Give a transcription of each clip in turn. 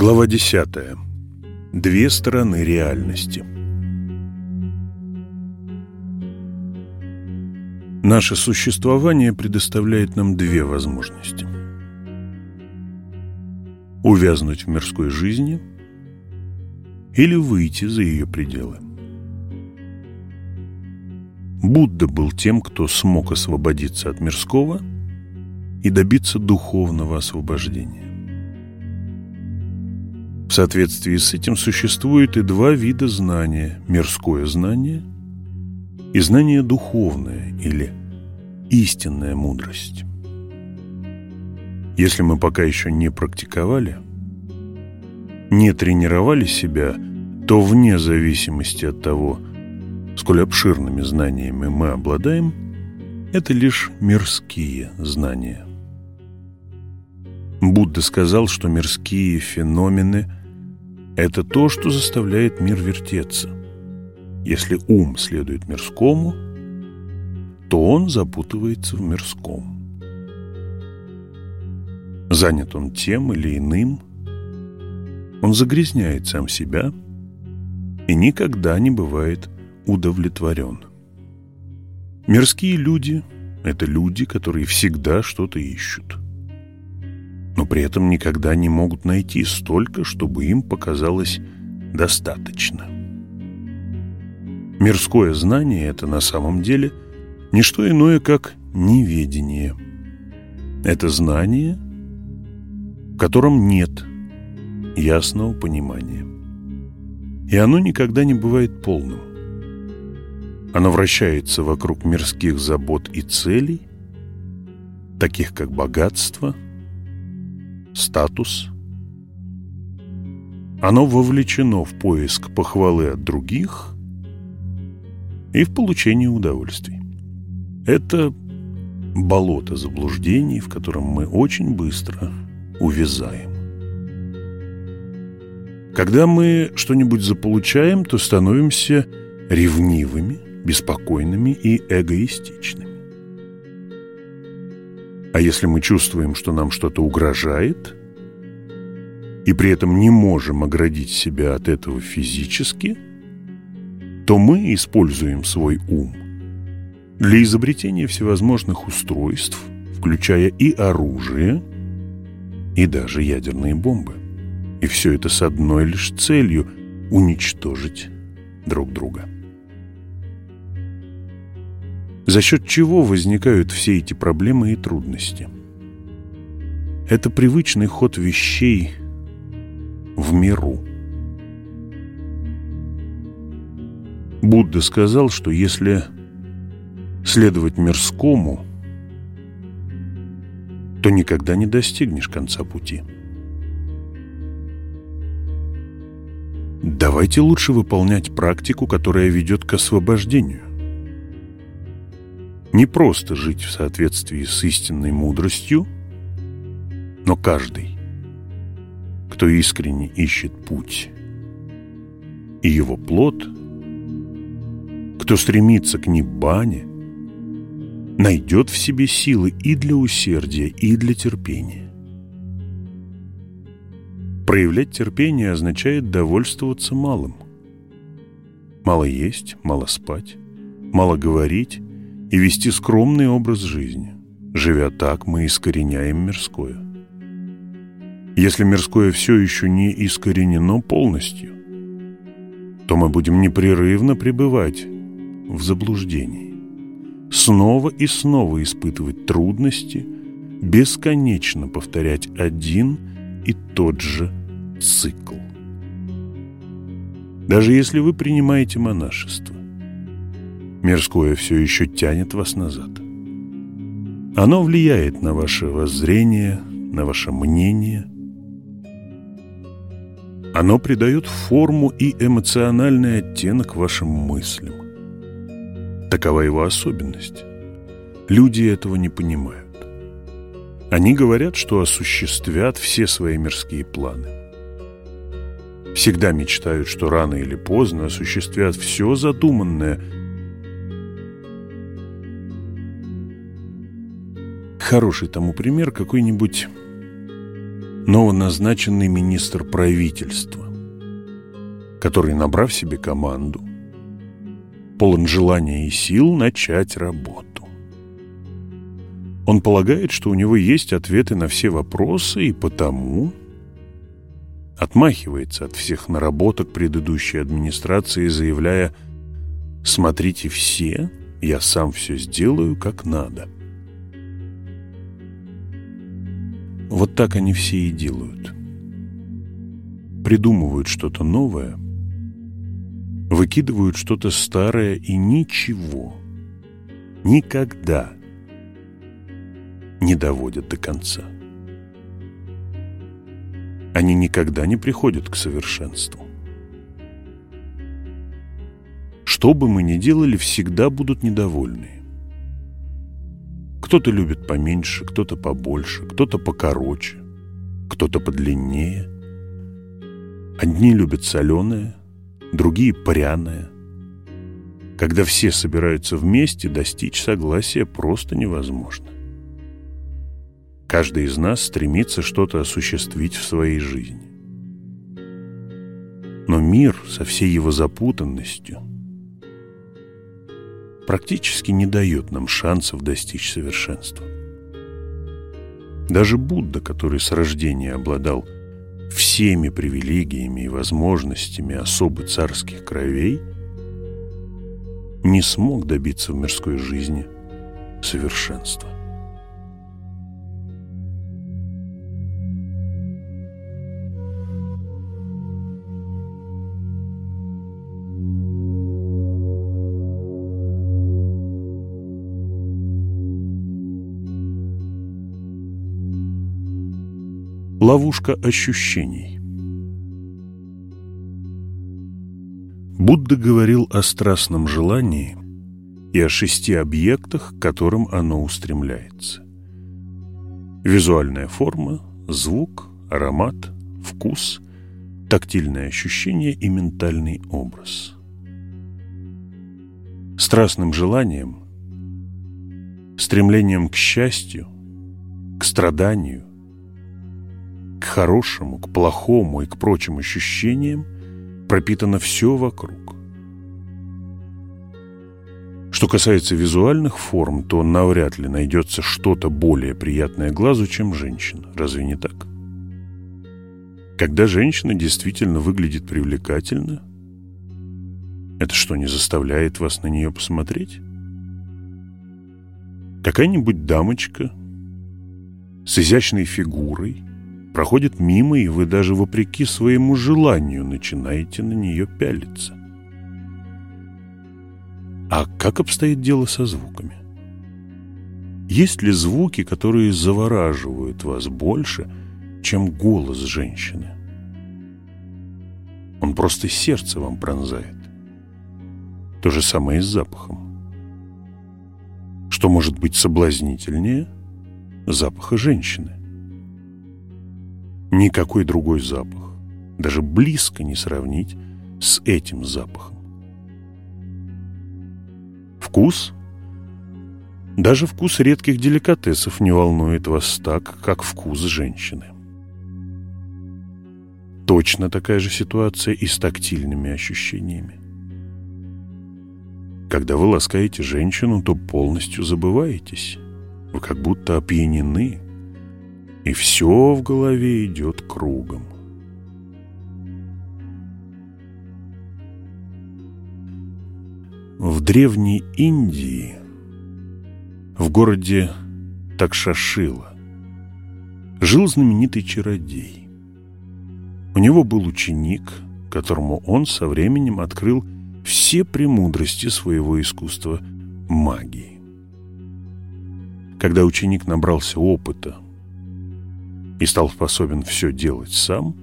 Глава 10. Две стороны реальности. Наше существование предоставляет нам две возможности. Увязнуть в мирской жизни или выйти за ее пределы. Будда был тем, кто смог освободиться от мирского и добиться духовного освобождения. В соответствии с этим существует и два вида знания – мирское знание и знание духовное или истинная мудрость. Если мы пока еще не практиковали, не тренировали себя, то вне зависимости от того, сколь обширными знаниями мы обладаем, это лишь мирские знания. Будда сказал, что мирские феномены – это то, что заставляет мир вертеться. Если ум следует мирскому, то он запутывается в мирском. Занят он тем или иным, он загрязняет сам себя и никогда не бывает удовлетворен. Мирские люди – это люди, которые всегда что-то ищут, но при этом никогда не могут найти столько, чтобы им показалось достаточно. Мирское знание – это на самом деле не что иное, как неведение. Это знание, в котором нет ясного понимания. И оно никогда не бывает полным. Оно вращается вокруг мирских забот и целей, таких как богатство, статус. Оно вовлечено в поиск похвалы от других и в получение удовольствий. Это болото заблуждений, в котором мы очень быстро увязаем. Когда мы что-нибудь заполучаем, то становимся ревнивыми, беспокойными и эгоистичными. А если мы чувствуем, что нам что-то угрожает, и при этом не можем оградить себя от этого физически, то мы используем свой ум для изобретения всевозможных устройств, включая и оружие, и даже ядерные бомбы. И все это с одной лишь целью – уничтожить друг друга. За счет чего возникают все эти проблемы и трудности? Это привычный ход вещей в миру. Будда сказал, что если следовать мирскому, то никогда не достигнешь конца пути. Давайте лучше выполнять практику, которая ведет к освобождению не просто жить в соответствии с истинной мудростью, но каждый, кто искренне ищет путь и его плод, кто стремится к Ниббане, найдет в себе силы и для усердия, и для терпения. Проявлять терпение означает довольствоваться малым. Мало есть, мало спать, мало говорить, и вести скромный образ жизни. Живя так, мы искореняем мирское. Если мирское все еще не искоренено полностью, то мы будем непрерывно пребывать в заблуждении, снова и снова испытывать трудности, бесконечно повторять один и тот же цикл. Даже если вы принимаете монашество, Мирское все еще тянет вас назад. Оно влияет на ваше воззрение, на ваше мнение. Оно придает форму и эмоциональный оттенок вашим мыслям. Такова его особенность. Люди этого не понимают. Они говорят, что осуществят все свои мирские планы. Всегда мечтают, что рано или поздно осуществят все задуманное – Хороший тому пример какой-нибудь новоназначенный министр правительства, который, набрав себе команду, полон желания и сил начать работу. Он полагает, что у него есть ответы на все вопросы, и потому отмахивается от всех наработок предыдущей администрации, заявляя «Смотрите все, я сам все сделаю как надо». Вот так они все и делают. Придумывают что-то новое, выкидывают что-то старое и ничего, никогда не доводят до конца. Они никогда не приходят к совершенству. Что бы мы ни делали, всегда будут недовольны. Кто-то любит поменьше, кто-то побольше, кто-то покороче, кто-то подлиннее. Одни любят соленое, другие пряное. Когда все собираются вместе, достичь согласия просто невозможно. Каждый из нас стремится что-то осуществить в своей жизни. Но мир со всей его запутанностью практически не дает нам шансов достичь совершенства. Даже Будда, который с рождения обладал всеми привилегиями и возможностями особо царских кровей, не смог добиться в мирской жизни совершенства. Ловушка ощущений Будда говорил о страстном желании и о шести объектах, к которым оно устремляется. Визуальная форма, звук, аромат, вкус, тактильное ощущение и ментальный образ. Страстным желанием, стремлением к счастью, к страданию, к хорошему, к плохому и к прочим ощущениям пропитано все вокруг. Что касается визуальных форм, то навряд ли найдется что-то более приятное глазу, чем женщина. Разве не так? Когда женщина действительно выглядит привлекательно, это что, не заставляет вас на нее посмотреть? Какая-нибудь дамочка с изящной фигурой, проходит мимо, и вы даже вопреки своему желанию начинаете на нее пялиться. А как обстоит дело со звуками? Есть ли звуки, которые завораживают вас больше, чем голос женщины? Он просто сердце вам пронзает. То же самое и с запахом. Что может быть соблазнительнее запаха женщины? Никакой другой запах, даже близко не сравнить с этим запахом. Вкус? Даже вкус редких деликатесов не волнует вас так, как вкус женщины. Точно такая же ситуация и с тактильными ощущениями. Когда вы ласкаете женщину, то полностью забываетесь. Вы как будто опьянены и все в голове идет кругом. В древней Индии, в городе Такшашила, жил знаменитый чародей. У него был ученик, которому он со временем открыл все премудрости своего искусства магии. Когда ученик набрался опыта, и стал способен все делать сам,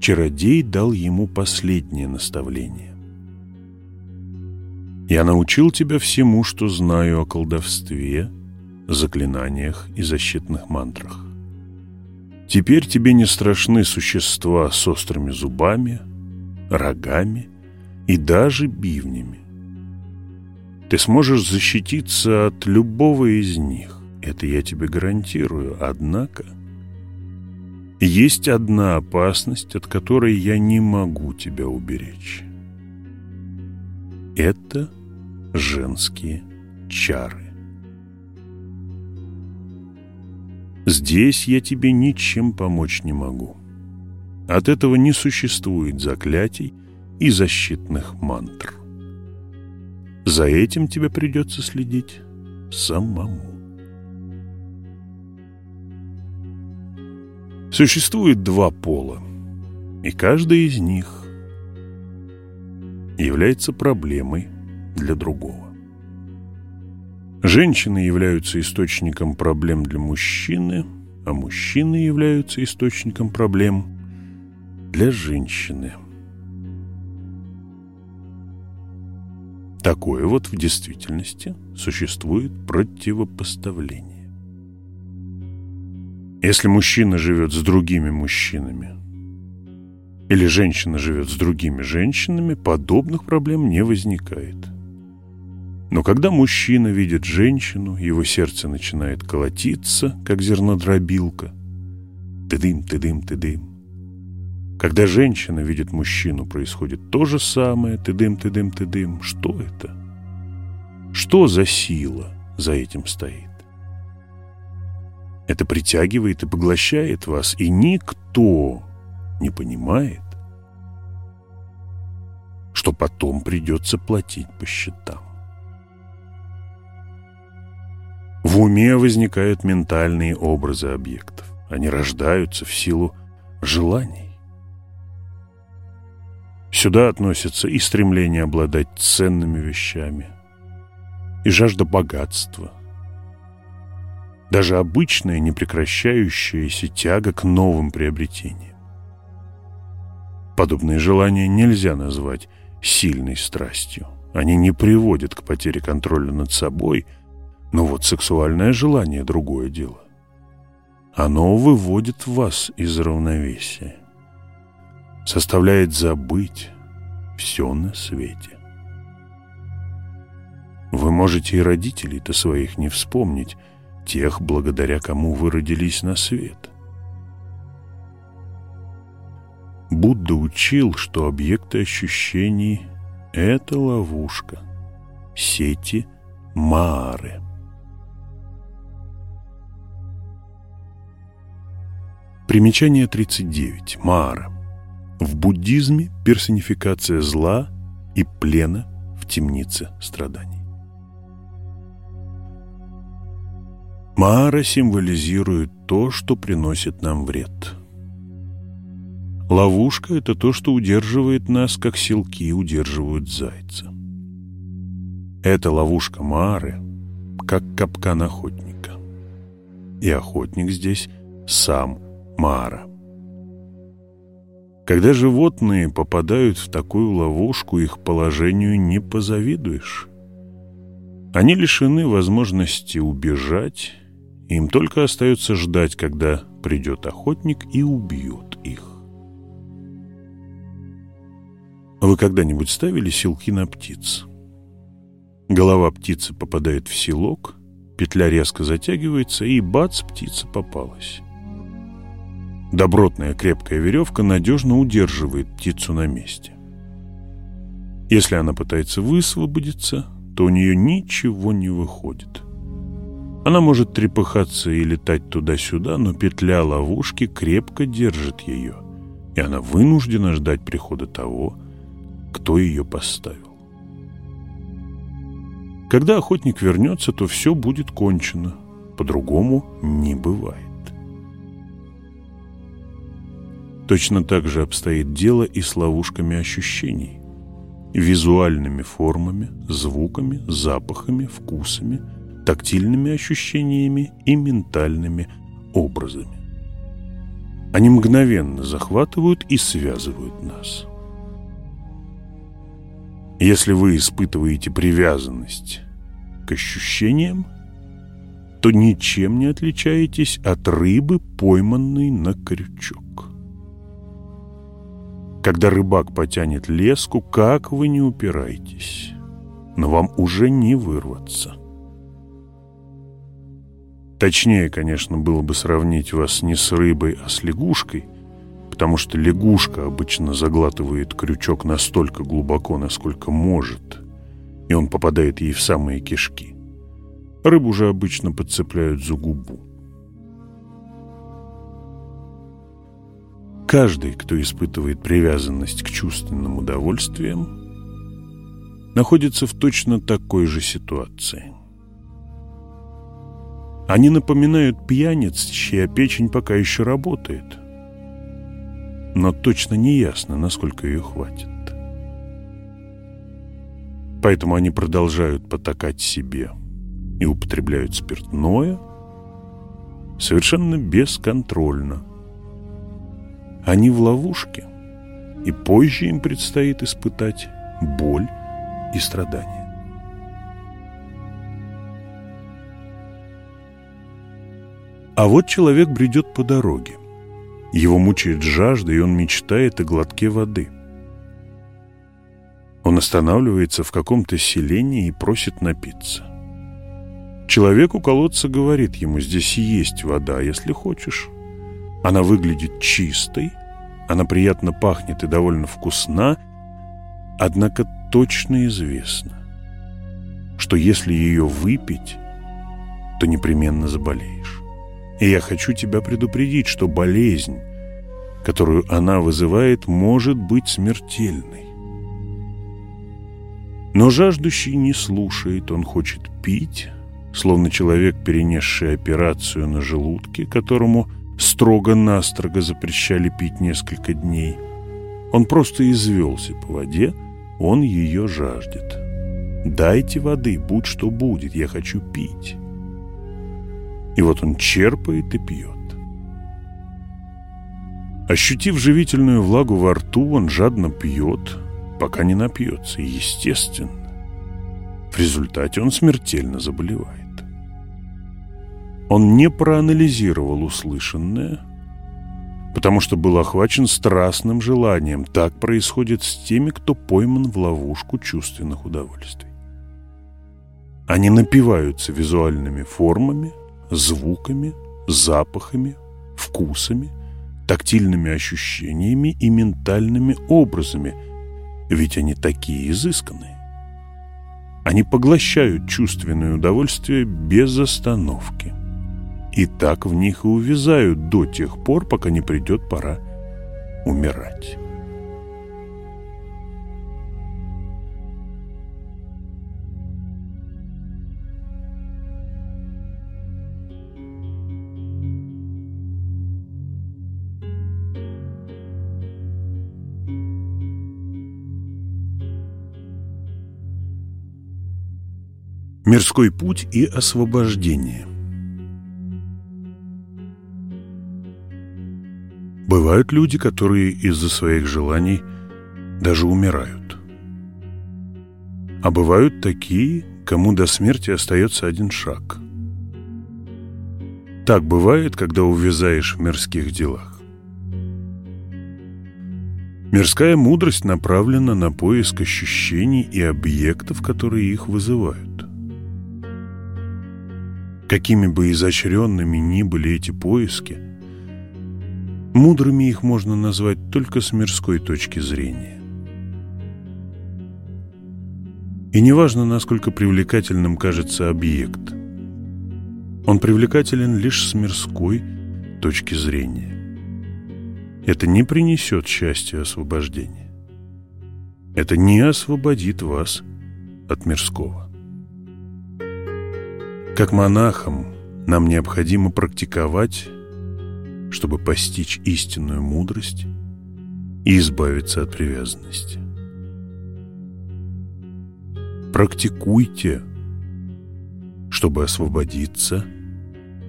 чародей дал ему последнее наставление. «Я научил тебя всему, что знаю о колдовстве, заклинаниях и защитных мантрах. Теперь тебе не страшны существа с острыми зубами, рогами и даже бивнями. Ты сможешь защититься от любого из них. Это я тебе гарантирую. Однако Есть одна опасность, от которой я не могу тебя уберечь. Это женские чары. Здесь я тебе ничем помочь не могу. От этого не существует заклятий и защитных мантр. За этим тебе придется следить самому. Существует два пола, и каждый из них является проблемой для другого. Женщины являются источником проблем для мужчины, а мужчины являются источником проблем для женщины. Такое вот в действительности существует противопоставление. Если мужчина живет с другими мужчинами или женщина живет с другими женщинами, подобных проблем не возникает – но когда мужчина видит женщину, его сердце начинает колотиться, как зернодробилка. Ты-дым, ты-дым, ты-дым. Когда женщина видит мужчину, происходит то же самое. Ты-дым, ты-дым, ты-дым. Что это? Что за сила за этим стоит? Это притягивает и поглощает вас, и никто не понимает, что потом придется платить по счетам. В уме возникают ментальные образы объектов. Они рождаются в силу желаний. Сюда относятся и стремление обладать ценными вещами, и жажда богатства, даже обычная непрекращающаяся тяга к новым приобретениям. Подобные желания нельзя назвать сильной страстью. Они не приводят к потере контроля над собой – но вот сексуальное желание – другое дело. Оно выводит вас из равновесия, составляет забыть все на свете. Вы можете и родителей-то своих не вспомнить, тех, благодаря кому вы родились на свет. Будда учил, что объекты ощущений – это ловушка, сети Маары – Примечание 39. Маара. В буддизме персонификация зла и плена в темнице страданий. Маара символизирует то, что приносит нам вред. Ловушка – это то, что удерживает нас, как силки удерживают зайца. Эта ловушка Маары, как капкан охотника. И охотник здесь сам – Мара. Когда животные попадают в такую ловушку, их положению не позавидуешь. Они лишены возможности убежать, им только остается ждать, когда придет охотник и убьет их. Вы когда-нибудь ставили силки на птиц? Голова птицы попадает в селок, петля резко затягивается, и бац, птица попалась. Добротная крепкая веревка надежно удерживает птицу на месте. Если она пытается высвободиться, то у нее ничего не выходит. Она может трепыхаться и летать туда-сюда, но петля ловушки крепко держит ее, и она вынуждена ждать прихода того, кто ее поставил. Когда охотник вернется, то все будет кончено. По-другому не бывает. Точно так же обстоит дело и с ловушками ощущений, визуальными формами, звуками, запахами, вкусами, тактильными ощущениями и ментальными образами. Они мгновенно захватывают и связывают нас. Если вы испытываете привязанность к ощущениям, то ничем не отличаетесь от рыбы, пойманной на крючок. Когда рыбак потянет леску, как вы не упираетесь, но вам уже не вырваться. Точнее, конечно, было бы сравнить вас не с рыбой, а с лягушкой, потому что лягушка обычно заглатывает крючок настолько глубоко, насколько может, и он попадает ей в самые кишки. Рыбу же обычно подцепляют за губу. Каждый, кто испытывает привязанность к чувственным удовольствиям, находится в точно такой же ситуации – они напоминают пьяниц, чья печень пока еще работает. Но точно не ясно, насколько ее хватит. Поэтому они продолжают потакать себе и употребляют спиртное совершенно бесконтрольно. Они в ловушке, и позже им предстоит испытать боль и страдания. А вот человек бредет по дороге. Его мучает жажда, и он мечтает о глотке воды. Он останавливается в каком-то селении и просит напиться. Человек у колодца говорит ему, здесь есть вода, если хочешь. Она выглядит чистой, она приятно пахнет и довольно вкусна, однако точно известно, что если ее выпить, то непременно заболеешь. И я хочу тебя предупредить, что болезнь, которую она вызывает, может быть смертельной. Но жаждущий не слушает, он хочет пить, словно человек, перенесший операцию на желудке, которому строго-настрого запрещали пить несколько дней. Он просто извелся по воде, он ее жаждет. «Дайте воды, будь что будет, я хочу пить». И вот он черпает и пьет. Ощутив живительную влагу во рту, он жадно пьет, пока не напьется, естественно. В результате он смертельно заболевает. Он не проанализировал услышанное, потому что был охвачен страстным желанием. Так происходит с теми, кто пойман в ловушку чувственных удовольствий. Они напиваются визуальными формами, звуками, запахами, вкусами, тактильными ощущениями и ментальными образами, ведь они такие изысканные. Они поглощают чувственное удовольствие без остановки. И так в них и увязают до тех пор, пока не придет пора умирать. Мирской путь и освобождение Бывают люди, которые из-за своих желаний даже умирают. А бывают такие, кому до смерти остается один шаг. Так бывает, когда увязаешь в мирских делах. Мирская мудрость направлена на поиск ощущений и объектов, которые их вызывают. Какими бы изощренными ни были эти поиски, мудрыми их можно назвать только с мирской точки зрения. И неважно, насколько привлекательным кажется объект, он привлекателен лишь с мирской точки зрения. Это не принесет счастья освобождения. Это не освободит вас от мирского. Как монахам нам необходимо практиковать, чтобы постичь истинную мудрость и избавиться от привязанности. Практикуйте, чтобы освободиться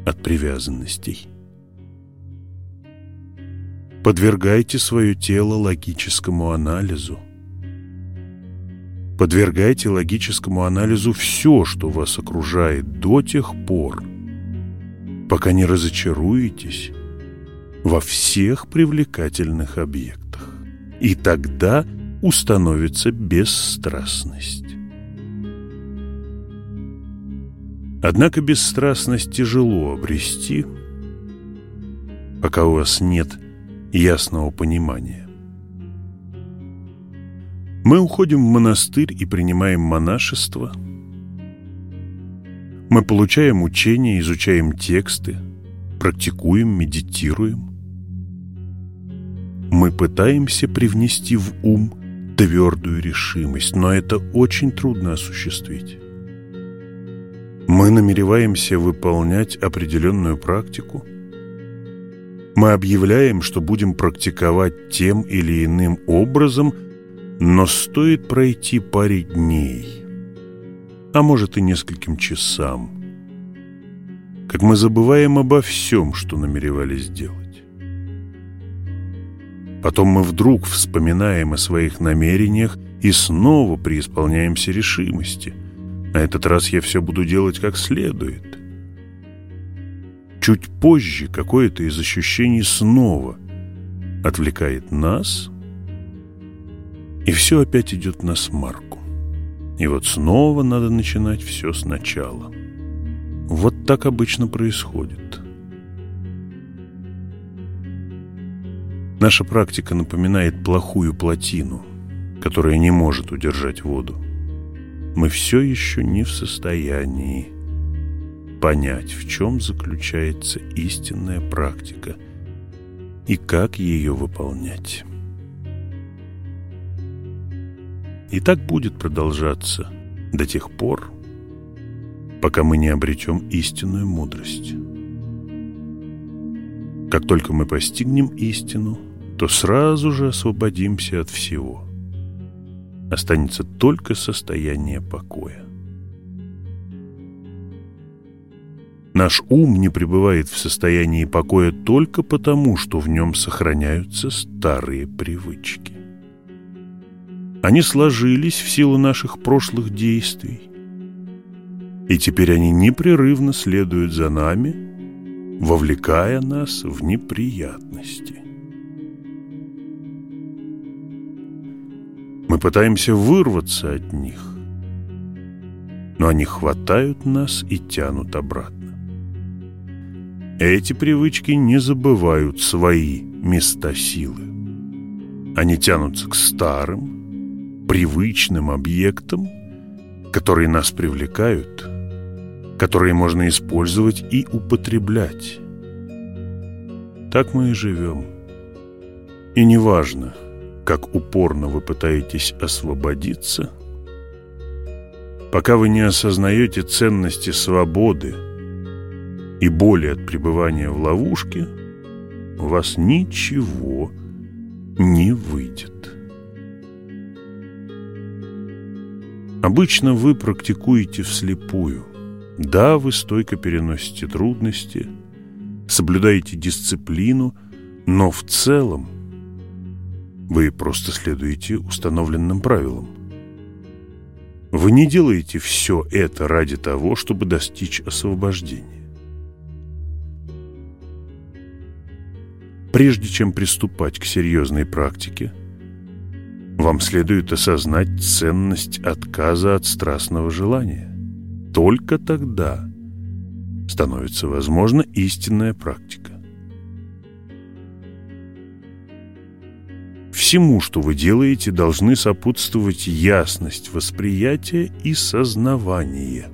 от привязанностей. Подвергайте свое тело логическому анализу – Подвергайте логическому анализу все, что вас окружает до тех пор, пока не разочаруетесь во всех привлекательных объектах. И тогда установится бесстрастность. Однако бесстрастность тяжело обрести, пока у вас нет ясного понимания. Мы уходим в монастырь и принимаем монашество. Мы получаем учения, изучаем тексты, практикуем, медитируем. Мы пытаемся привнести в ум твердую решимость, но это очень трудно осуществить. Мы намереваемся выполнять определенную практику. Мы объявляем, что будем практиковать тем или иным образом, но стоит пройти паре дней, а может и нескольким часам, как мы забываем обо всем, что намеревались сделать. Потом мы вдруг вспоминаем о своих намерениях и снова преисполняемся решимости – на этот раз я все буду делать как следует. Чуть позже какое-то из ощущений снова отвлекает нас, и все опять идет на смарку. И вот снова надо начинать все сначала. Вот так обычно происходит. Наша практика напоминает плохую плотину, которая не может удержать воду мы все еще не в состоянии понять, в чем заключается истинная практика и как ее выполнять. И так будет продолжаться до тех пор, пока мы не обретем истинную мудрость. Как только мы постигнем истину, то сразу же освободимся от всего – останется только состояние покоя. Наш ум не пребывает в состоянии покоя только потому, что в нем сохраняются старые привычки. Они сложились в силу наших прошлых действий, и теперь они непрерывно следуют за нами, вовлекая нас в неприятности. Мы пытаемся вырваться от них, но они хватают нас и тянут обратно. Эти привычки не забывают свои места силы. Они тянутся к старым, привычным объектам, которые нас привлекают, которые можно использовать и употреблять. Так мы и живем. И неважно, как упорно вы пытаетесь освободиться, пока вы не осознаете ценности свободы и боли от пребывания в ловушке, у вас ничего не выйдет. Обычно вы практикуете вслепую. Да, вы стойко переносите трудности, соблюдаете дисциплину, но в целом вы просто следуете установленным правилам. Вы не делаете все это ради того, чтобы достичь освобождения. Прежде чем приступать к серьезной практике, вам следует осознать ценность отказа от страстного желания. Только тогда становится возможна истинная практика. Всему, что вы делаете, должны сопутствовать ясность восприятия и сознавание.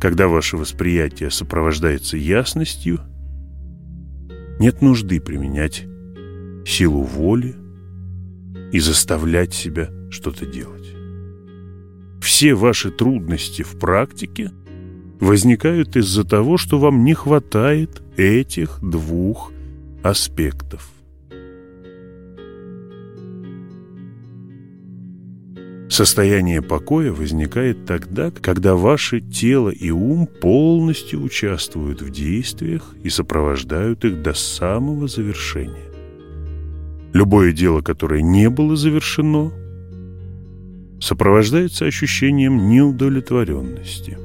Когда ваше восприятие сопровождается ясностью, нет нужды применять силу воли и заставлять себя что-то делать. Все ваши трудности в практике возникают из-за того, что вам не хватает этих двух аспектов. Состояние покоя возникает тогда, когда ваше тело и ум полностью участвуют в действиях и сопровождают их до самого завершения. Любое дело, которое не было завершено, сопровождается ощущением неудовлетворенности.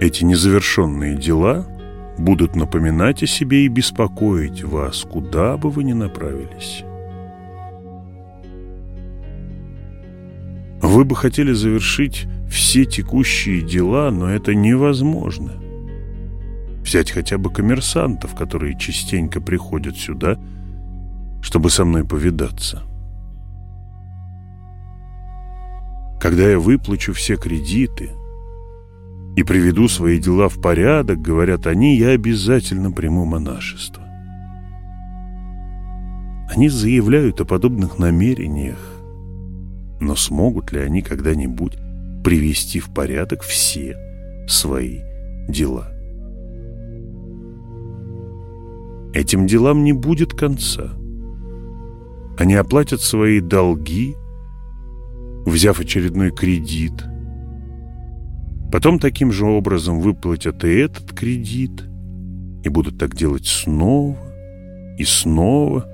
Эти незавершенные дела будут напоминать о себе и беспокоить вас, куда бы вы ни направились. Вы бы хотели завершить все текущие дела, но это невозможно. Взять хотя бы коммерсантов, которые частенько приходят сюда, чтобы со мной повидаться. Когда я выплачу все кредиты и приведу свои дела в порядок, говорят они, я обязательно приму монашество. Они заявляют о подобных намерениях, но смогут ли они когда-нибудь привести в порядок все свои дела? Этим делам не будет конца. Они оплатят свои долги, взяв очередной кредит. Потом таким же образом выплатят и этот кредит, и будут так делать снова и снова.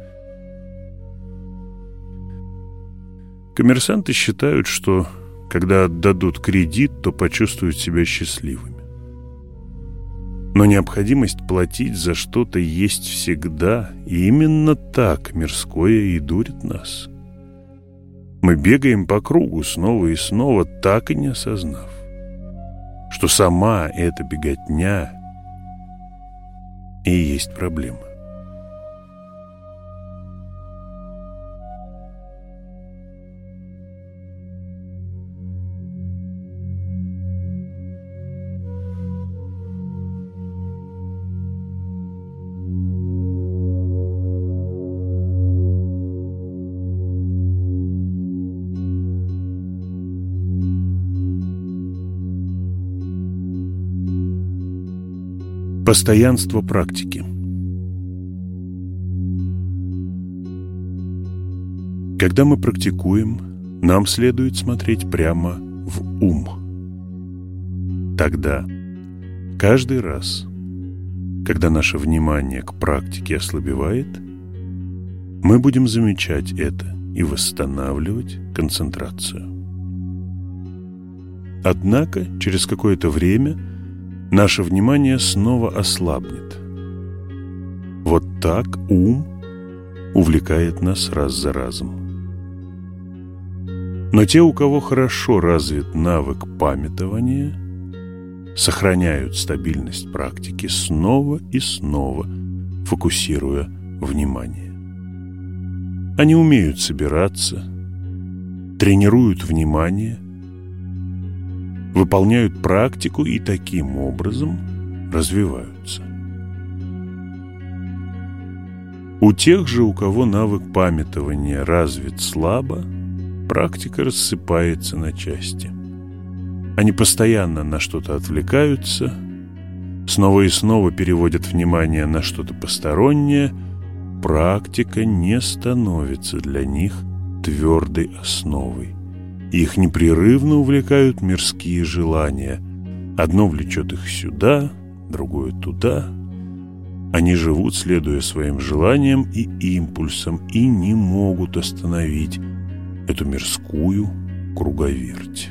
Коммерсанты считают, что когда отдадут кредит, то почувствуют себя счастливыми. Но необходимость платить за что-то есть всегда, и именно так мирское и дурит нас. Мы бегаем по кругу снова и снова, так и не осознав, что сама эта беготня и есть проблема. Постоянство практики Когда мы практикуем, нам следует смотреть прямо в ум. Тогда, каждый раз, когда наше внимание к практике ослабевает, мы будем замечать это и восстанавливать концентрацию. Однако, через какое-то время – наше внимание снова ослабнет. Вот так ум увлекает нас раз за разом. Но те, у кого хорошо развит навык памятования, сохраняют стабильность практики снова и снова, фокусируя внимание. Они умеют собираться, тренируют внимание – выполняют практику и таким образом развиваются. У тех же, у кого навык памятования развит слабо, практика рассыпается на части. Они постоянно на что-то отвлекаются, снова и снова переводят внимание на что-то постороннее, практика не становится для них твердой основой. Их непрерывно увлекают мирские желания. Одно влечет их сюда, другое туда. Они живут, следуя своим желаниям и импульсам, и не могут остановить эту мирскую круговерть.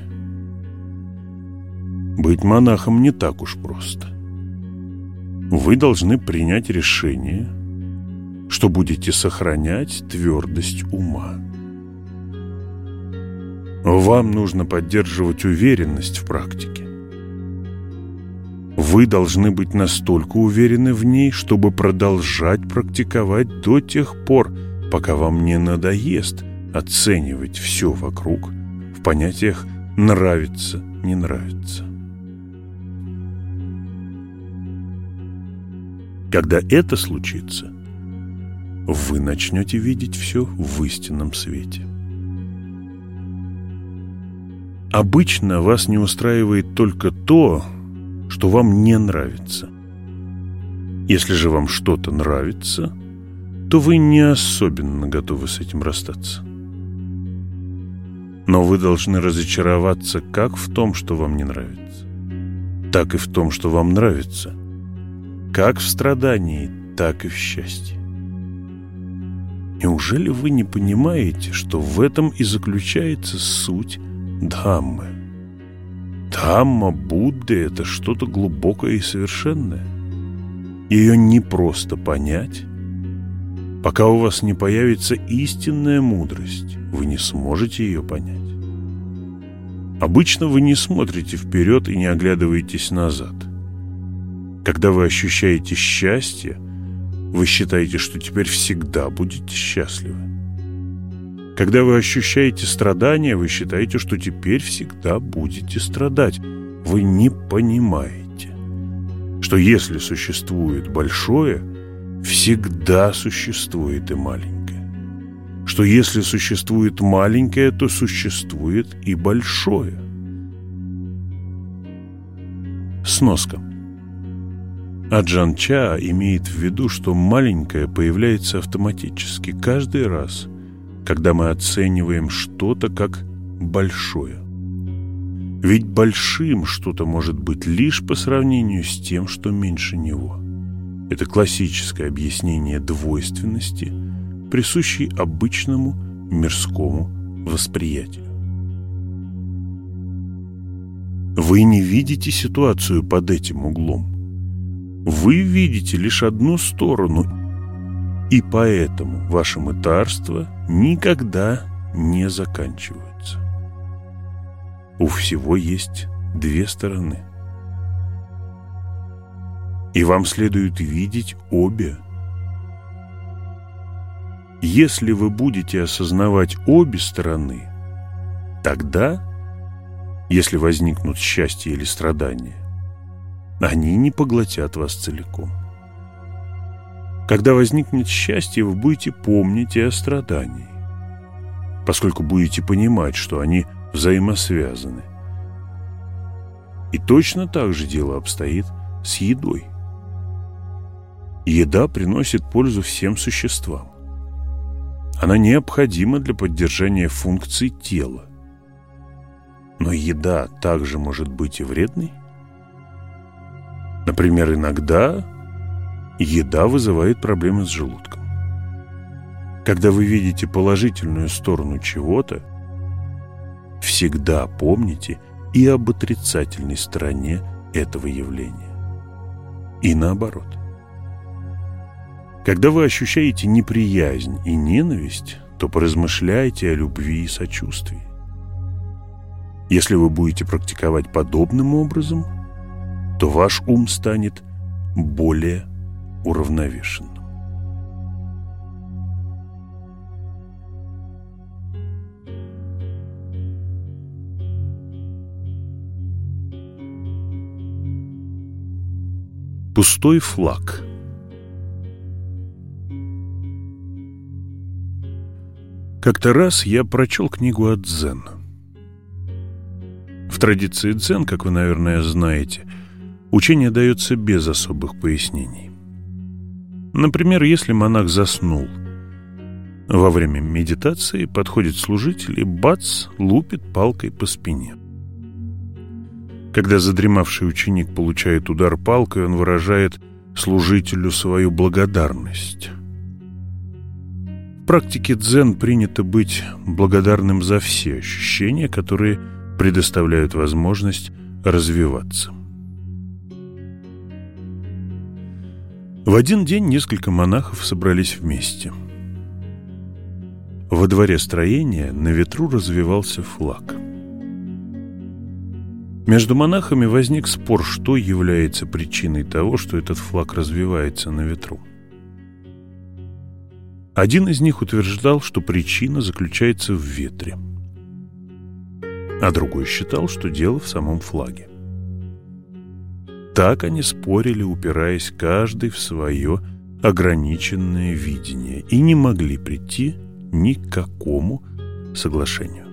Быть монахом не так уж просто. Вы должны принять решение, что будете сохранять твердость ума. Вам нужно поддерживать уверенность в практике. Вы должны быть настолько уверены в ней, чтобы продолжать практиковать до тех пор, пока вам не надоест оценивать все вокруг в понятиях «нравится», «не нравится». Когда это случится, вы начнете видеть все в истинном свете. Обычно вас не устраивает только то, что вам не нравится. Если же вам что-то нравится, то вы не особенно готовы с этим расстаться. Но вы должны разочароваться как в том, что вам не нравится, так и в том, что вам нравится, как в страдании, так и в счастье. Неужели вы не понимаете, что в этом и заключается суть Дхаммы. Дхамма Будды – это что-то глубокое и совершенное. Ее не просто понять. Пока у вас не появится истинная мудрость, вы не сможете ее понять. Обычно вы не смотрите вперед и не оглядываетесь назад. Когда вы ощущаете счастье, вы считаете, что теперь всегда будете счастливы. Когда вы ощущаете страдания, вы считаете, что теперь всегда будете страдать. Вы не понимаете, что если существует большое, всегда существует и маленькое. Что если существует маленькое, то существует и большое. Сноска. Аджан Ча имеет в виду, что маленькое появляется автоматически каждый раз, когда мы оцениваем что-то как большое. Ведь большим что-то может быть лишь по сравнению с тем, что меньше него. Это классическое объяснение двойственности, присущей обычному мирскому восприятию. Вы не видите ситуацию под этим углом. Вы видите лишь одну сторону, и поэтому ваше мытарство никогда не заканчивается. У всего есть две стороны. И вам следует видеть обе. Если вы будете осознавать обе стороны, тогда, если возникнут счастье или страдания, они не поглотят вас целиком. Когда возникнет счастье, вы будете помнить и о страдании, поскольку будете понимать, что они взаимосвязаны. И точно так же дело обстоит с едой. Еда приносит пользу всем существам. Она необходима для поддержания функций тела. Но еда также может быть и вредной. Например, иногда еда вызывает проблемы с желудком. Когда вы видите положительную сторону чего-то, всегда помните и об отрицательной стороне этого явления. И наоборот. Когда вы ощущаете неприязнь и ненависть, то поразмышляйте о любви и сочувствии. Если вы будете практиковать подобным образом – то ваш ум станет более уравновешенным. Пустой флаг Как-то раз я прочел книгу от Дзен. В традиции дзен, как вы, наверное, знаете, Учение дается без особых пояснений. Например, если монах заснул, во время медитации подходит служитель и бац, лупит палкой по спине. Когда задремавший ученик получает удар палкой, он выражает служителю свою благодарность. В практике дзен принято быть благодарным за все ощущения, которые предоставляют возможность развиваться. В один день несколько монахов собрались вместе. Во дворе строения на ветру развивался флаг. Между монахами возник спор, что является причиной того, что этот флаг развивается на ветру. Один из них утверждал, что причина заключается в ветре, а другой считал, что дело в самом флаге. Так они спорили, упираясь каждый в свое ограниченное видение и не могли прийти ни к какому соглашению.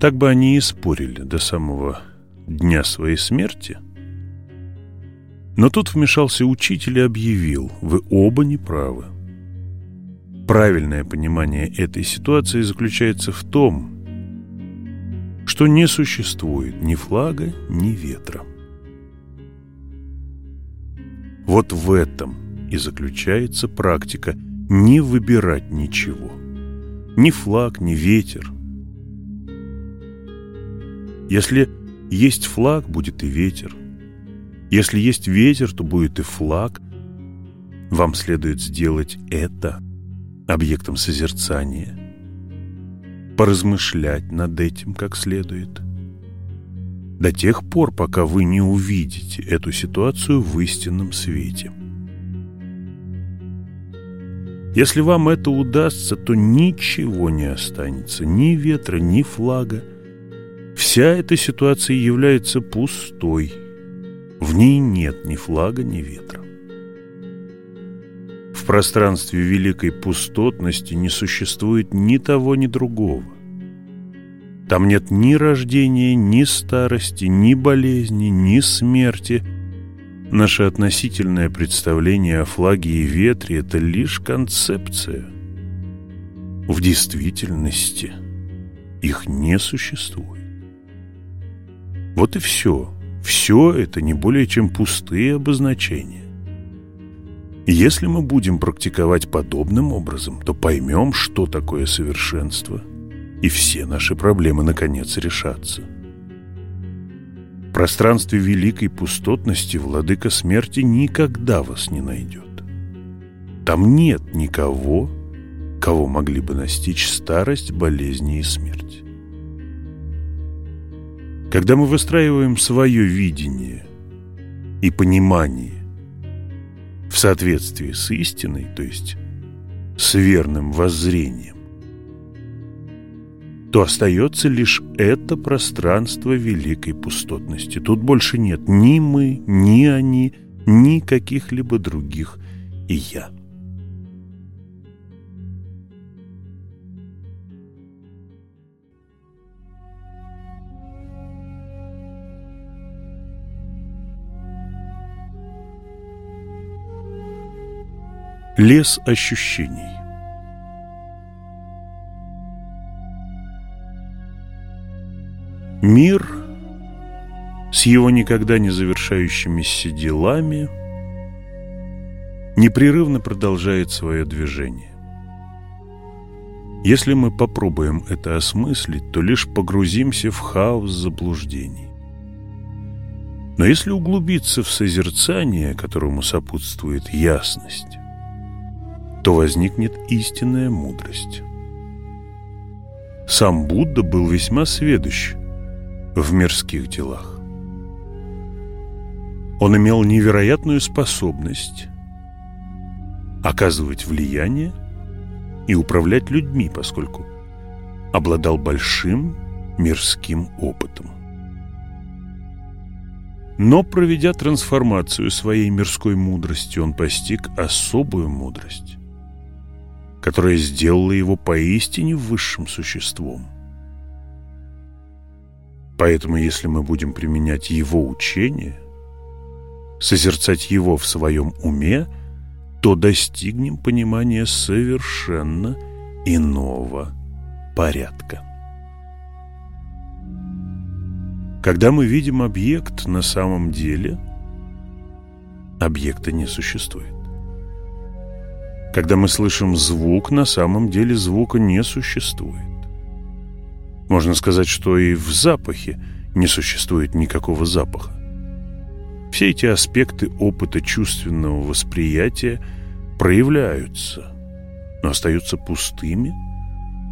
Так бы они и спорили до самого дня своей смерти. Но тут вмешался учитель и объявил, вы оба неправы. Правильное понимание этой ситуации заключается в том, что не существует ни флага, ни ветра. Вот в этом и заключается практика не выбирать ничего. Ни флаг, ни ветер. Если есть флаг, будет и ветер. Если есть ветер, то будет и флаг. Вам следует сделать это объектом созерцания – поразмышлять над этим как следует. До тех пор, пока вы не увидите эту ситуацию в истинном свете. Если вам это удастся, то ничего не останется, ни ветра, ни флага. Вся эта ситуация является пустой. В ней нет ни флага, ни ветра. В пространстве великой пустотности не существует ни того, ни другого. Там нет ни рождения, ни старости, ни болезни, ни смерти. Наше относительное представление о флаге и ветре – это лишь концепция. В действительности их не существует. Вот и все. Все это не более чем пустые обозначения. Если мы будем практиковать подобным образом, то поймем, что такое совершенство, и все наши проблемы, наконец, решатся. В пространстве великой пустотности владыка смерти никогда вас не найдет. Там нет никого, кого могли бы настичь старость, болезни и смерть. Когда мы выстраиваем свое видение и понимание в соответствии с истиной, то есть с верным воззрением, то остается лишь это пространство великой пустотности. Тут больше нет ни мы, ни они, ни каких-либо других и я. Лес ощущений Мир с его никогда не завершающимися делами непрерывно продолжает свое движение. Если мы попробуем это осмыслить, то лишь погрузимся в хаос заблуждений. Но если углубиться в созерцание, которому сопутствует ясность, то возникнет истинная мудрость. Сам Будда был весьма сведущ в мирских делах. Он имел невероятную способность оказывать влияние и управлять людьми, поскольку обладал большим мирским опытом. Но, проведя трансформацию своей мирской мудрости, он постиг особую мудрость которая сделала его поистине высшим существом. Поэтому, если мы будем применять его учение, созерцать его в своем уме, то достигнем понимания совершенно иного порядка. Когда мы видим объект на самом деле, объекта не существует. Когда мы слышим звук, на самом деле звука не существует. Можно сказать, что и в запахе не существует никакого запаха. Все эти аспекты опыта чувственного восприятия проявляются, но остаются пустыми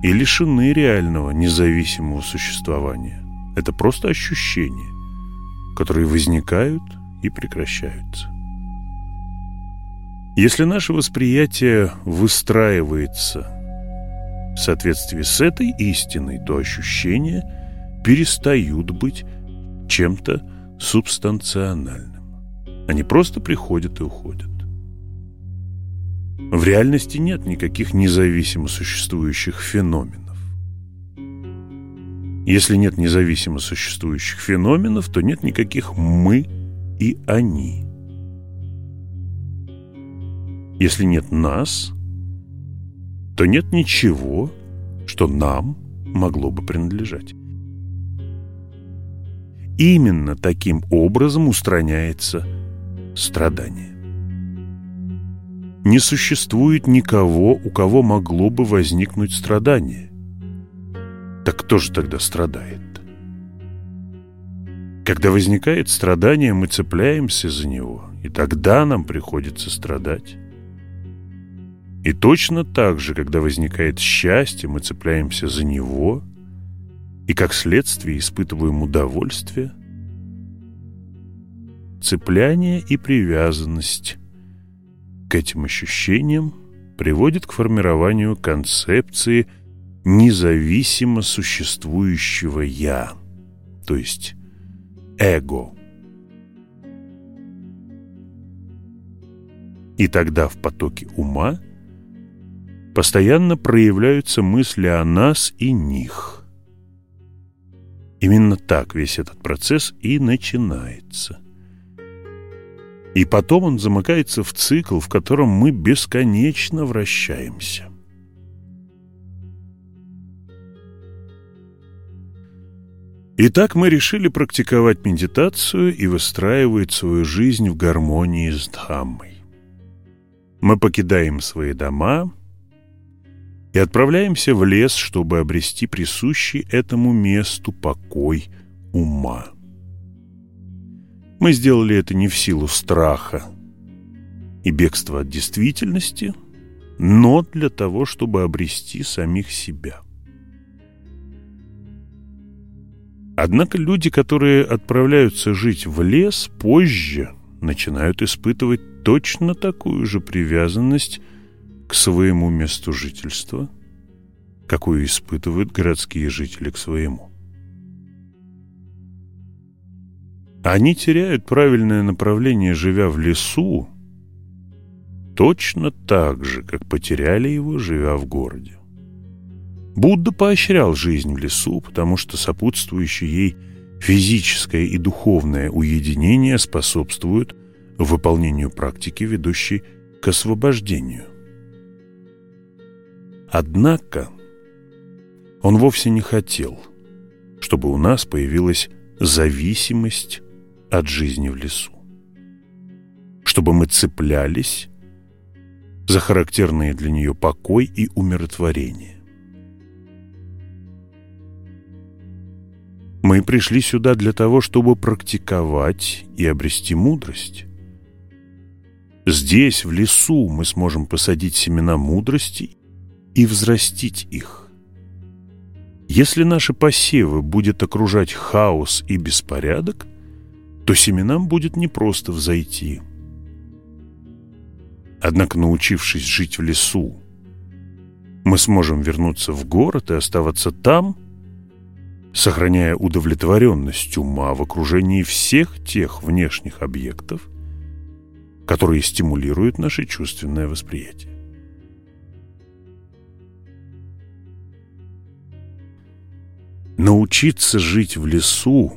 и лишены реального независимого существования. Это просто ощущения, которые возникают и прекращаются. Если наше восприятие выстраивается в соответствии с этой истиной, то ощущения перестают быть чем-то субстанциональным. Они просто приходят и уходят. В реальности нет никаких независимо существующих феноменов. Если нет независимо существующих феноменов, то нет никаких «мы» и «они». Если нет нас, то нет ничего, что нам могло бы принадлежать. Именно таким образом устраняется страдание. Не существует никого, у кого могло бы возникнуть страдание. Так кто же тогда страдает? Когда возникает страдание, мы цепляемся за него, и тогда нам приходится страдать. И точно так же, когда возникает счастье, мы цепляемся за него и, как следствие, испытываем удовольствие. Цепляние и привязанность к этим ощущениям приводит к формированию концепции независимо существующего «я», то есть эго. И тогда в потоке ума постоянно проявляются мысли о нас и них. Именно так весь этот процесс и начинается. И потом он замыкается в цикл, в котором мы бесконечно вращаемся. Итак, мы решили практиковать медитацию и выстраивать свою жизнь в гармонии с Дхаммой. Мы покидаем свои дома и отправляемся в лес, чтобы обрести присущий этому месту покой ума. Мы сделали это не в силу страха и бегства от действительности, но для того, чтобы обрести самих себя. Однако люди, которые отправляются жить в лес, позже начинают испытывать точно такую же привязанность к своему месту жительства, какую испытывают городские жители к своему. Они теряют правильное направление, живя в лесу, точно так же, как потеряли его, живя в городе. Будда поощрял жизнь в лесу, потому что сопутствующее ей физическое и духовное уединение способствуют выполнению практики, ведущей к освобождению. Однако он вовсе не хотел, чтобы у нас появилась зависимость от жизни в лесу. Чтобы мы цеплялись за характерные для нее покой и умиротворение. Мы пришли сюда для того, чтобы практиковать и обрести мудрость. Здесь, в лесу, мы сможем посадить семена мудрости и взрастить их. Если наши посевы будет окружать хаос и беспорядок, то семенам будет непросто взойти. Однако, научившись жить в лесу, мы сможем вернуться в город и оставаться там, сохраняя удовлетворенность ума в окружении всех тех внешних объектов, которые стимулируют наше чувственное восприятие. Научиться жить в лесу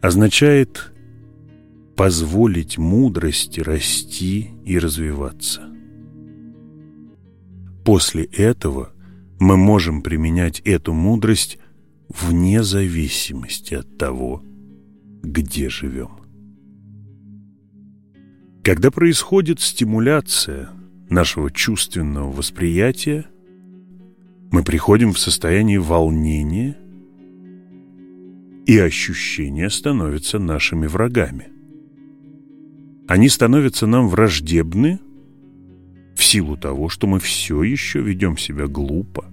означает позволить мудрости расти и развиваться. После этого мы можем применять эту мудрость вне зависимости от того, где живем. Когда происходит стимуляция нашего чувственного восприятия, мы приходим в состояние волнения, и ощущения становятся нашими врагами. Они становятся нам враждебны в силу того, что мы все еще ведем себя глупо,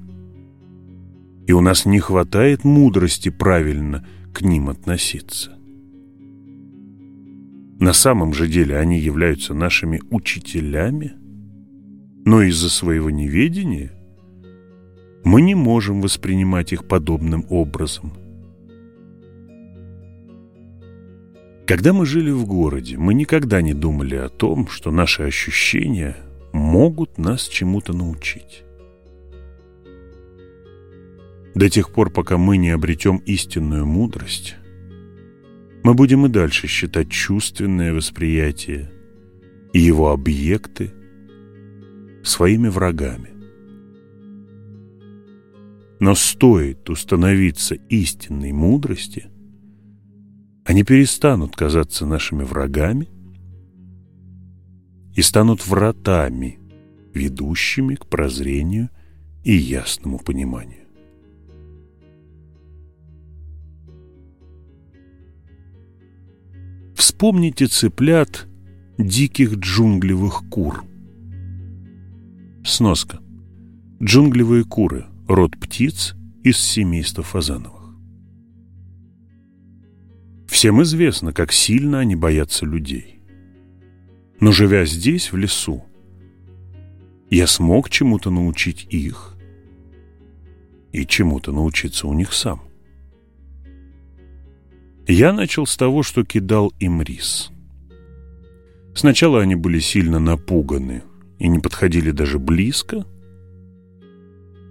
и у нас не хватает мудрости правильно к ним относиться. На самом же деле они являются нашими учителями, но из-за своего неведения мы не можем воспринимать их подобным образом. Когда мы жили в городе, мы никогда не думали о том, что наши ощущения могут нас чему-то научить. До тех пор, пока мы не обретем истинную мудрость, мы будем и дальше считать чувственное восприятие и его объекты своими врагами. Но стоит установиться истинной мудрости, они перестанут казаться нашими врагами и станут вратами, ведущими к прозрению и ясному пониманию. Вспомните цыплят диких джунглевых кур. Сноска. Джунглевые куры – род птиц из семейства фазановых. Всем известно, как сильно они боятся людей. Но живя здесь, в лесу, я смог чему-то научить их и чему-то научиться у них сам. Я начал с того, что кидал им рис. Сначала они были сильно напуганы и не подходили даже близко.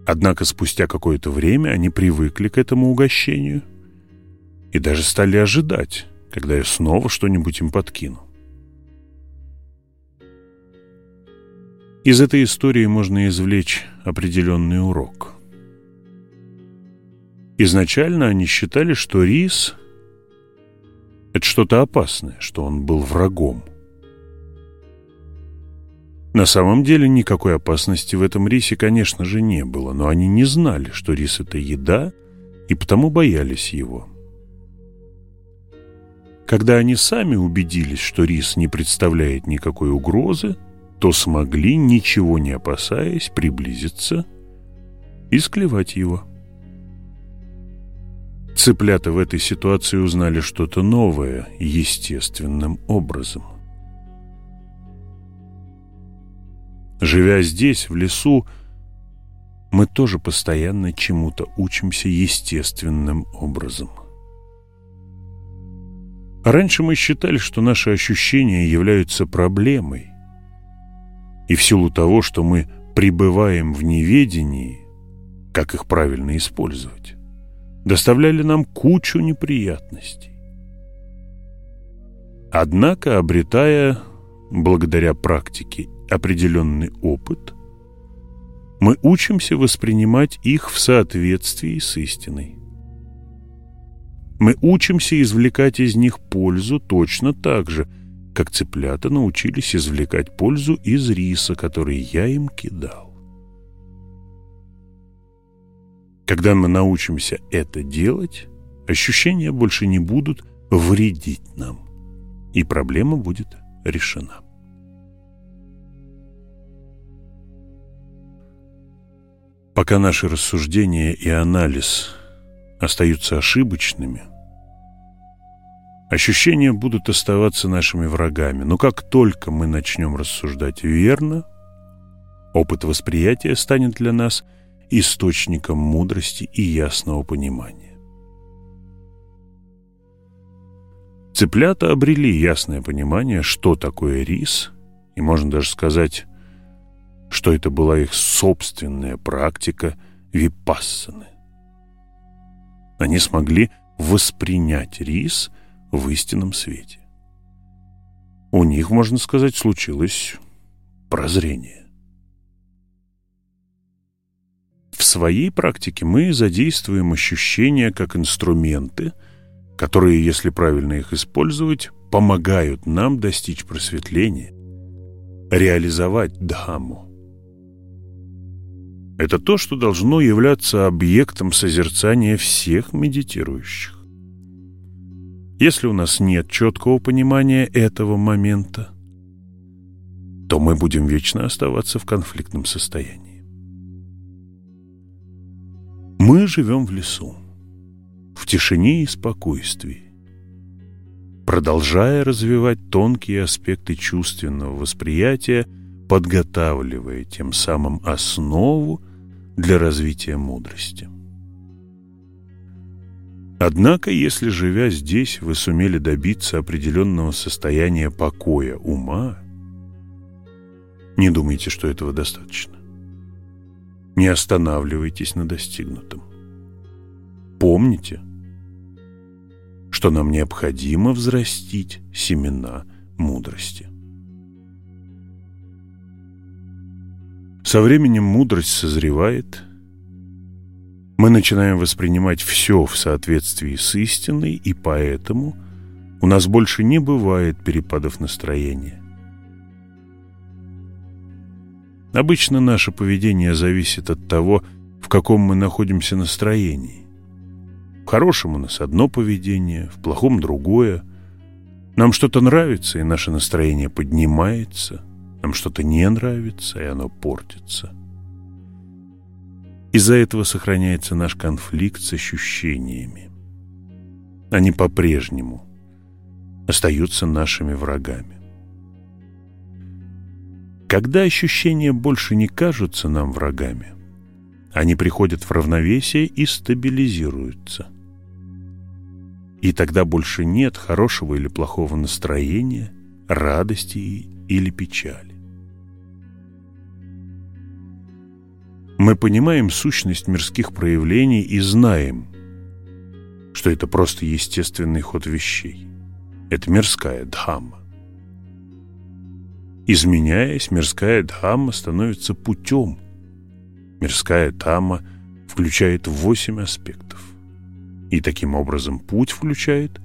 Однако спустя какое-то время они привыкли к этому угощению и даже стали ожидать, когда я снова что-нибудь им подкину. Из этой истории можно извлечь определенный урок. Изначально они считали, что рис – это что-то опасное, что он был врагом. На самом деле никакой опасности в этом рисе, конечно же, не было, но они не знали, что рис – это еда, и потому боялись его. Когда они сами убедились, что рис не представляет никакой угрозы, то смогли, ничего не опасаясь, приблизиться и склевать его. Цыплята в этой ситуации узнали что-то новое естественным образом – Живя здесь, в лесу, мы тоже постоянно чему-то учимся естественным образом. Раньше мы считали, что наши ощущения являются проблемой. И в силу того, что мы пребываем в неведении, как их правильно использовать, доставляли нам кучу неприятностей. Однако, обретая, благодаря практике определенный опыт, мы учимся воспринимать их в соответствии с истиной. Мы учимся извлекать из них пользу точно так же, как цыплята научились извлекать пользу из риса, который я им кидал. Когда мы научимся это делать, ощущения больше не будут вредить нам, и проблема будет решена. Пока наши рассуждения и анализ остаются ошибочными, ощущения будут оставаться нашими врагами. Но как только мы начнем рассуждать верно, опыт восприятия станет для нас источником мудрости и ясного понимания. Цыплята обрели ясное понимание, что такое рис, и можно даже сказать, что это была их собственная практика випассаны. Они смогли воспринять рис в истинном свете. У них, можно сказать, случилось прозрение. В своей практике мы задействуем ощущения как инструменты, которые, если правильно их использовать, помогают нам достичь просветления, реализовать Дхамму. Это то, что должно являться объектом созерцания всех медитирующих. Если у нас нет четкого понимания этого момента, то мы будем вечно оставаться в конфликтном состоянии. Мы живем в лесу, в тишине и спокойствии, продолжая развивать тонкие аспекты чувственного восприятия, подготавливая тем самым основу для развития мудрости. Однако, если, живя здесь, вы сумели добиться определенного состояния покоя ума, не думайте, что этого достаточно. Не останавливайтесь на достигнутом. Помните, что нам необходимо взрастить семена мудрости. Со временем мудрость созревает. Мы начинаем воспринимать все в соответствии с истиной, и поэтому у нас больше не бывает перепадов настроения. Обычно наше поведение зависит от того, в каком мы находимся настроении. В хорошем у нас одно поведение, в плохом другое. Нам что-то нравится, и наше настроение поднимается – Нам что-то не нравится, и оно портится. Из-за этого сохраняется наш конфликт с ощущениями. Они по-прежнему остаются нашими врагами. Когда ощущения больше не кажутся нам врагами, они приходят в равновесие и стабилизируются. И тогда больше нет хорошего или плохого настроения, радости или печали. Мы понимаем сущность мирских проявлений и знаем, что это просто естественный ход вещей. Это мирская дхамма. Изменяясь, мирская дхамма становится путем. Мирская дхамма включает восемь аспектов. И таким образом путь включает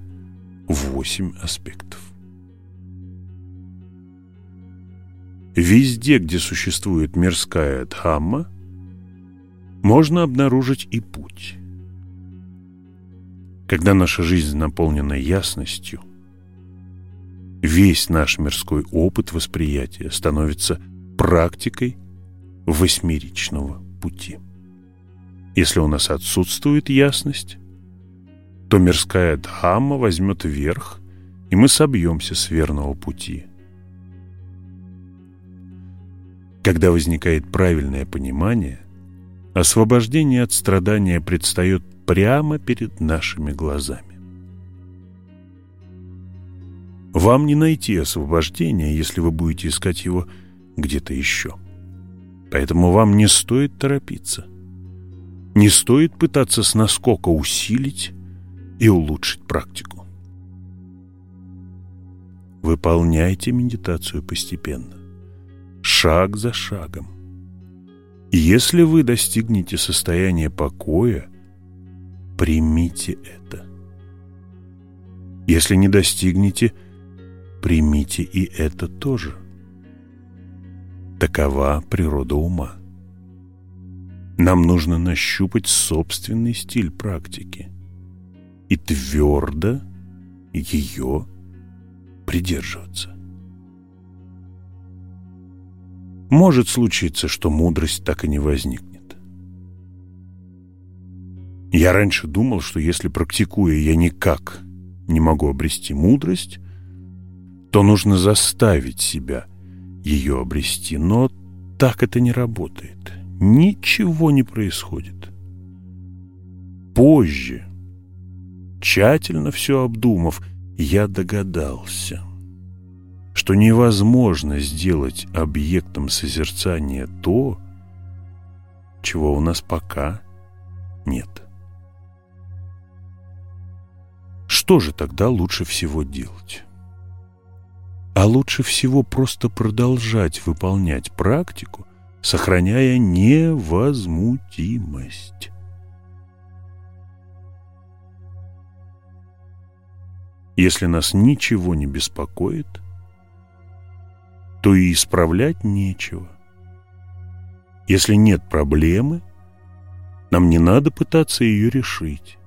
восемь аспектов. Везде, где существует мирская дхамма, можно обнаружить и путь. Когда наша жизнь наполнена ясностью, весь наш мирской опыт восприятия становится практикой восьмеричного пути. Если у нас отсутствует ясность, то мирская дхамма возьмет верх, и мы собьемся с верного пути. Когда возникает правильное понимание, Освобождение от страдания предстает прямо перед нашими глазами. Вам не найти освобождения, если вы будете искать его где-то еще. Поэтому вам не стоит торопиться. Не стоит пытаться с наскока усилить и улучшить практику. Выполняйте медитацию постепенно, шаг за шагом. Если вы достигнете состояния покоя, примите это. Если не достигнете, примите и это тоже. Такова природа ума. Нам нужно нащупать собственный стиль практики и твердо ее придерживаться. Может случиться, что мудрость так и не возникнет. Я раньше думал, что если практикуя я никак не могу обрести мудрость, то нужно заставить себя ее обрести. Но так это не работает. Ничего не происходит. Позже, тщательно все обдумав, я догадался – что невозможно сделать объектом созерцания то, чего у нас пока нет. Что же тогда лучше всего делать? А лучше всего просто продолжать выполнять практику, сохраняя невозмутимость. Если нас ничего не беспокоит – то и исправлять нечего. Если нет проблемы, нам не надо пытаться ее решить.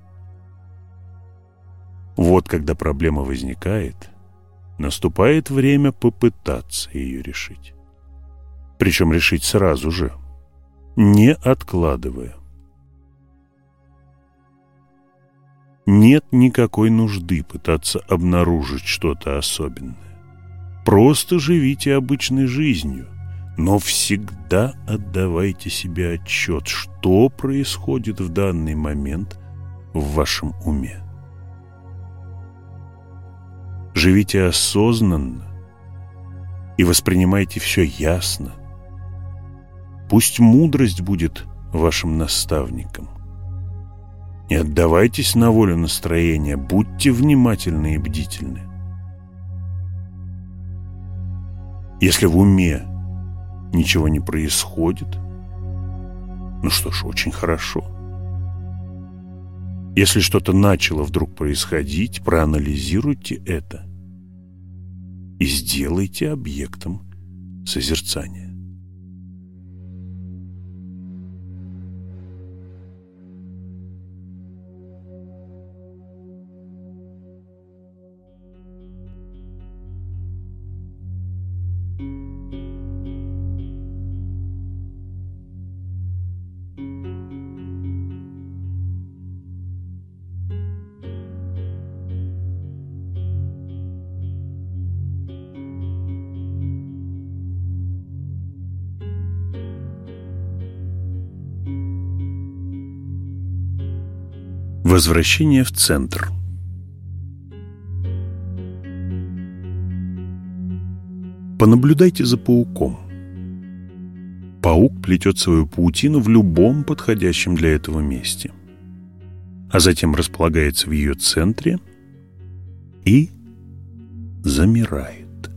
Вот когда проблема возникает, наступает время попытаться ее решить. Причем решить сразу же, не откладывая. Нет никакой нужды пытаться обнаружить что-то особенное. Просто живите обычной жизнью, но всегда отдавайте себе отчет, что происходит в данный момент в вашем уме. Живите осознанно и воспринимайте все ясно. Пусть мудрость будет вашим наставником. Не отдавайтесь на волю настроения, будьте внимательны и бдительны. Если в уме ничего не происходит, ну что ж, очень хорошо. Если что-то начало вдруг происходить, проанализируйте это и сделайте объектом созерцания. Возвращение в центр. Понаблюдайте за пауком. Паук плетет свою паутину в любом подходящем для этого месте, а затем располагается в ее центре и замирает.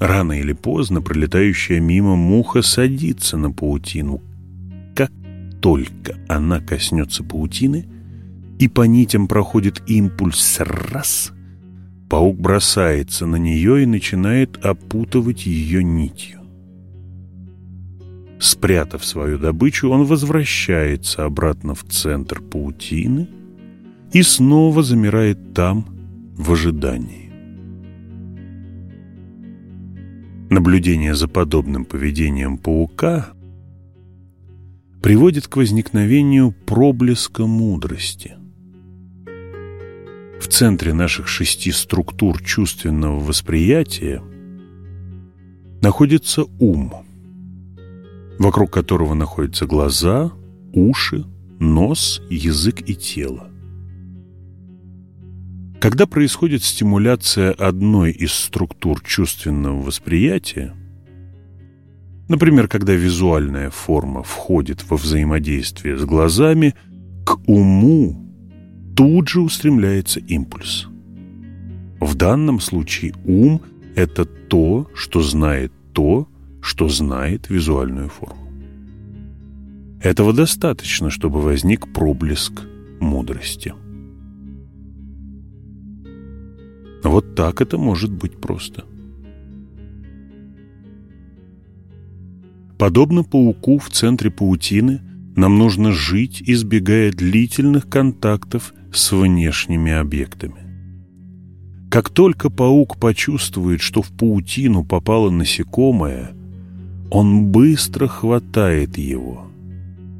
Рано или поздно пролетающая мимо муха садится на паутину, только она коснется паутины, и по нитям проходит импульс раз, паук бросается на нее и начинает опутывать ее нитью. Спрятав свою добычу, он возвращается обратно в центр паутины и снова замирает там в ожидании. Наблюдение за подобным поведением паука приводит к возникновению проблеска мудрости. В центре наших шести структур чувственного восприятия находится ум, вокруг которого находятся глаза, уши, нос, язык и тело. Когда происходит стимуляция одной из структур чувственного восприятия, Например, когда визуальная форма входит во взаимодействие с глазами, к уму тут же устремляется импульс. В данном случае ум – это то, что знает то, что знает визуальную форму. Этого достаточно, чтобы возник проблеск мудрости. Вот так это может быть просто – Подобно пауку в центре паутины, нам нужно жить, избегая длительных контактов с внешними объектами. Как только паук почувствует, что в паутину попало насекомое, он быстро хватает его,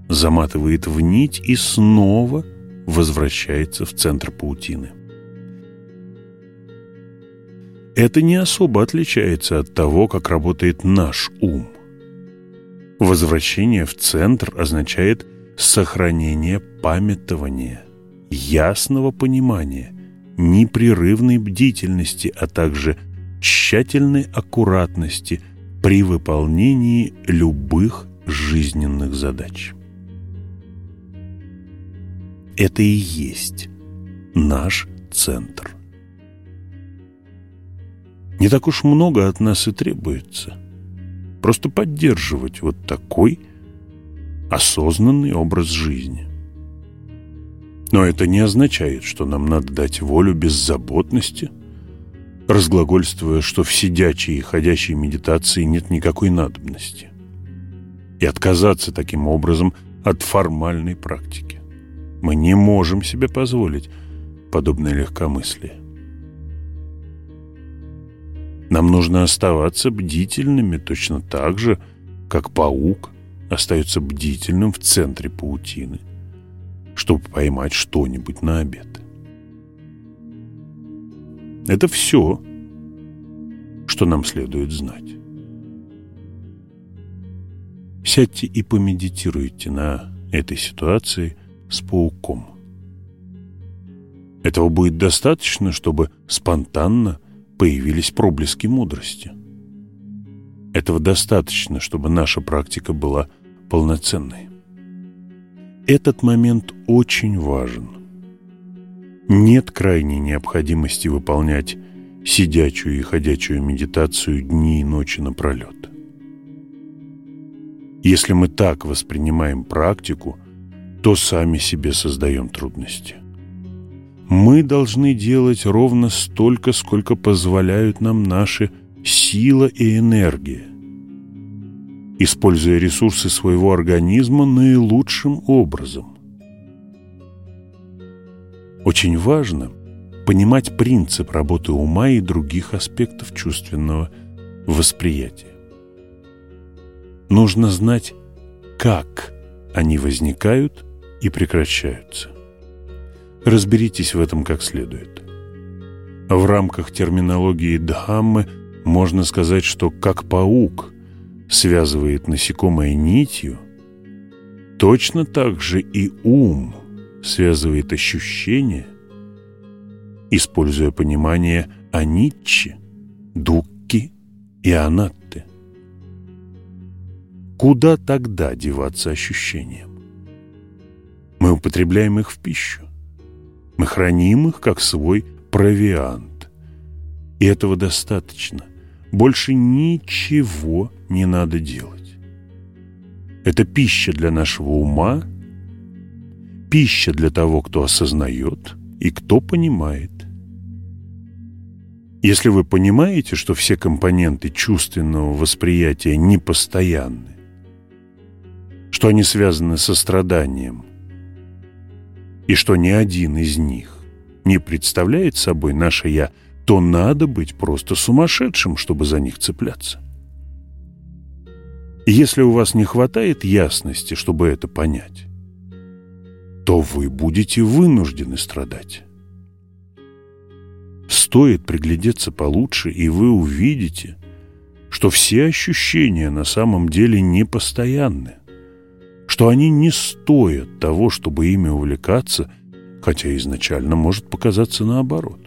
заматывает в нить и снова возвращается в центр паутины. Это не особо отличается от того, как работает наш ум. Возвращение в центр означает сохранение памятования, ясного понимания, непрерывной бдительности, а также тщательной аккуратности при выполнении любых жизненных задач. Это и есть наш центр. Не так уж много от нас и требуется – просто поддерживать вот такой осознанный образ жизни. Но это не означает, что нам надо дать волю беззаботности, разглагольствуя, что в сидячей и ходящей медитации нет никакой надобности, и отказаться таким образом от формальной практики. Мы не можем себе позволить подобное легкомыслие. Нам нужно оставаться бдительными точно так же, как паук остается бдительным в центре паутины, чтобы поймать что-нибудь на обед. Это все, что нам следует знать. Сядьте и помедитируйте на этой ситуации с пауком. Этого будет достаточно, чтобы спонтанно появились проблески мудрости. Этого достаточно, чтобы наша практика была полноценной. Этот момент очень важен. Нет крайней необходимости выполнять сидячую и ходячую медитацию дни и ночи напролет. Если мы так воспринимаем практику, то сами себе создаем трудности мы должны делать ровно столько, сколько позволяют нам наши сила и энергия, используя ресурсы своего организма наилучшим образом. Очень важно понимать принцип работы ума и других аспектов чувственного восприятия. Нужно знать, как они возникают и прекращаются. Разберитесь в этом как следует. В рамках терминологии Дхаммы можно сказать, что как паук связывает насекомое нитью, Точно так же и ум связывает ощущения, используя понимание аниччи, дукки и анатты. Куда тогда деваться ощущениям? Мы употребляем их в пищу. Мы храним их как свой провиант. И этого достаточно. Больше ничего не надо делать. Это пища для нашего ума, пища для того, кто осознает и кто понимает. Если вы понимаете, что все компоненты чувственного восприятия непостоянны, что они связаны со страданием, и что ни один из них не представляет собой наше «я», то надо быть просто сумасшедшим, чтобы за них цепляться. Если у вас не хватает ясности, чтобы это понять, то вы будете вынуждены страдать. Стоит приглядеться получше, и вы увидите, что все ощущения на самом деле непостоянны, что они не стоят того, чтобы ими увлекаться, хотя изначально может показаться наоборот.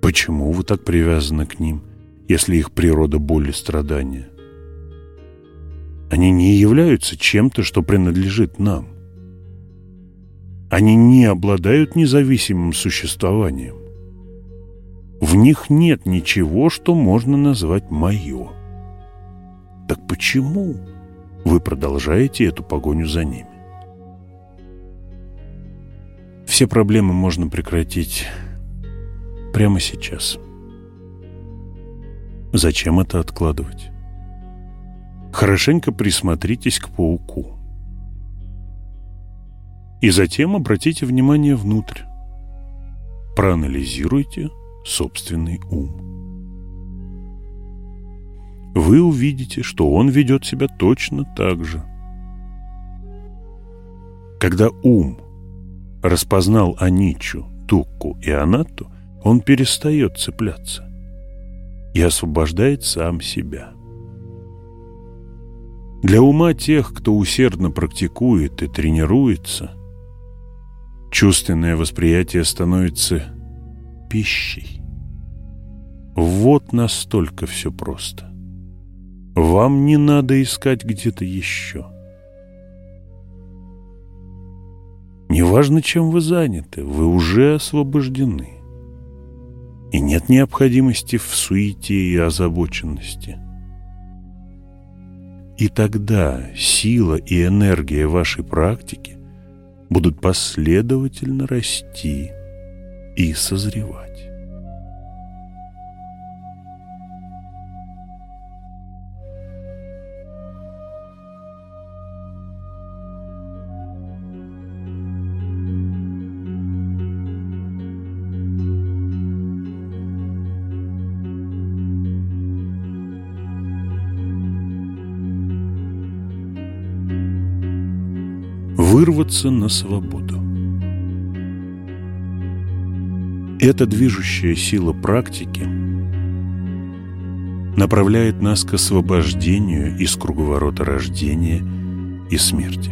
Почему вы так привязаны к ним, если их природа боль и страдания? Они не являются чем-то, что принадлежит нам. Они не обладают независимым существованием. В них нет ничего, что можно назвать «моё». Так почему вы продолжаете эту погоню за ними? Все проблемы можно прекратить прямо сейчас. Зачем это откладывать? Хорошенько присмотритесь к пауку. И затем обратите внимание внутрь. Проанализируйте собственный ум. Вы увидите, что он ведет себя точно так же. Когда ум распознал Аничу, Тукку и Анатту, он перестает цепляться и освобождает сам себя. Для ума тех, кто усердно практикует и тренируется, чувственное восприятие становится пищей. Вот настолько все просто. Вам не надо искать где-то еще. Неважно, чем вы заняты, вы уже освобождены. И нет необходимости в суете и озабоченности. И тогда сила и энергия вашей практики будут последовательно расти и созревать. Вырваться на свободу. Эта движущая сила практики направляет нас к освобождению из круговорота рождения и смерти.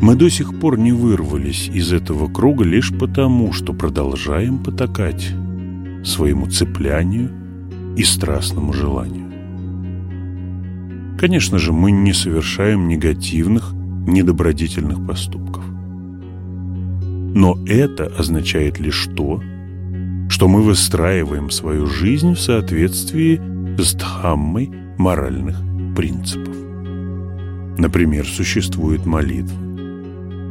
Мы до сих пор не вырвались из этого круга лишь потому, что продолжаем потакать своему цеплянию и страстному желанию. Конечно же, мы не совершаем негативных недобродетельных поступков. Но это означает лишь то, что мы выстраиваем свою жизнь в соответствии с дхаммой моральных принципов. Например, существует молитва,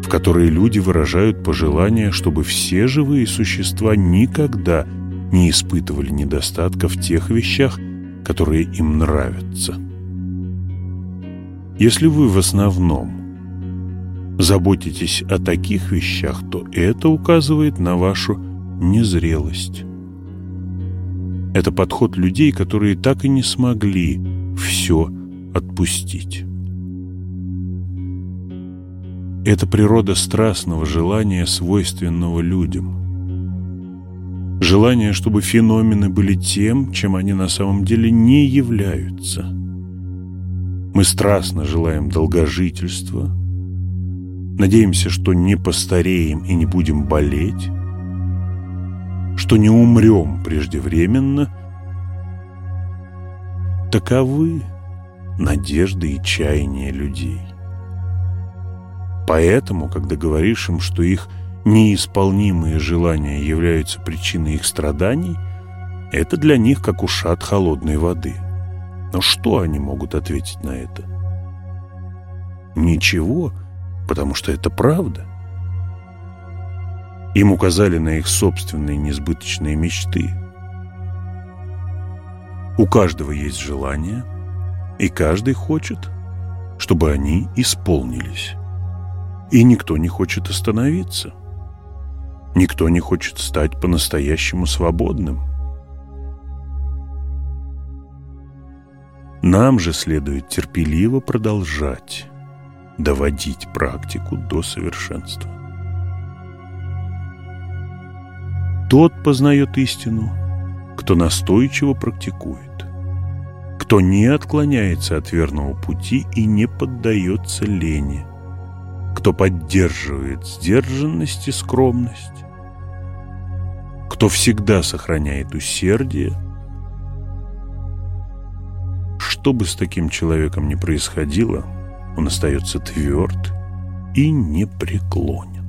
в которой люди выражают пожелание, чтобы все живые существа никогда не испытывали недостатка в тех вещах, которые им нравятся. Если вы в основном заботитесь о таких вещах, то это указывает на вашу незрелость. Это подход людей, которые так и не смогли все отпустить. Это природа страстного желания, свойственного людям. Желание, чтобы феномены были тем, чем они на самом деле не являются. Мы страстно желаем долгожительства, надеемся, что не постареем и не будем болеть, что не умрем преждевременно. Таковы надежды и чаяния людей. Поэтому, когда говоришь им, что их неисполнимые желания являются причиной их страданий, это для них как ушат холодной воды. Но что они могут ответить на это? Ничего, потому что это правда. Им указали на их собственные несбыточные мечты. У каждого есть желание, и каждый хочет, чтобы они исполнились. И никто не хочет остановиться. Никто не хочет стать по-настоящему свободным. Нам же следует терпеливо продолжать доводить практику до совершенства. Тот познает истину, кто настойчиво практикует, кто не отклоняется от верного пути и не поддается лени, кто поддерживает сдержанность и скромность, кто всегда сохраняет усердие. Что бы с таким человеком ни происходило, он остается тверд и непреклонен.